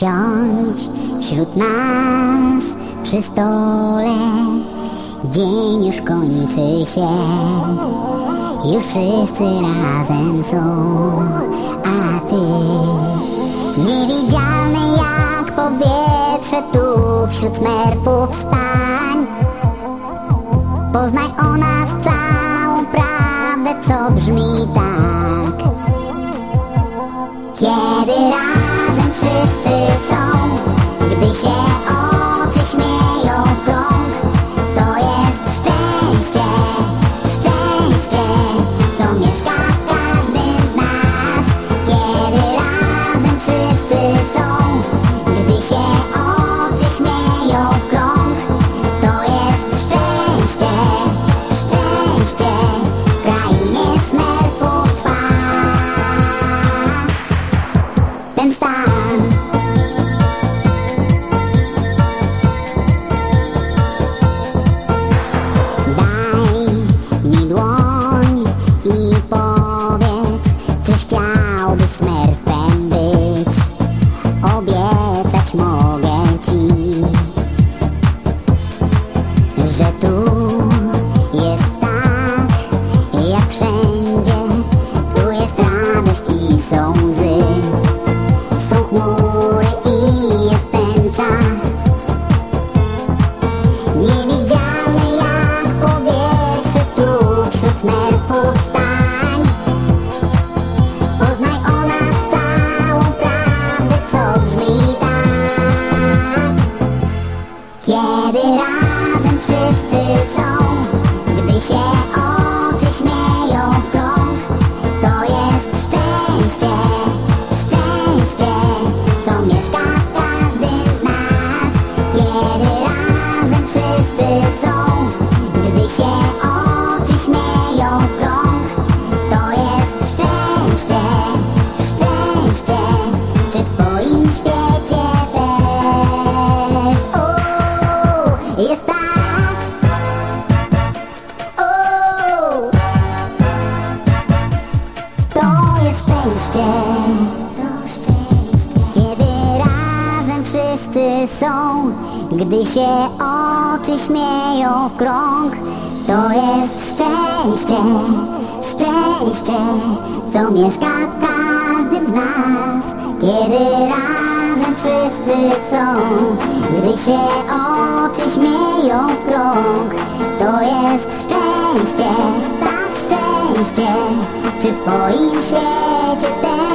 Siądź wśród nas przy stole. Dzień już kończy się Już wszyscy razem są A ty Niewidzialny jak powietrze tu Wśród smerfów stań Poznaj są są chmury i jest tęcza Niewidzialny jak powietrze tu wśród smerfów stań. Poznaj o nas całą prawdę, co brzmi tak. Kiedy razem wszyscy są. Gdy się oczy śmieją w krąg To jest szczęście Szczęście Co mieszka w każdym z nas. Kiedy razem wszyscy są Gdy się oczy śmieją w krąg To jest szczęście Tak szczęście. W twoim świecie też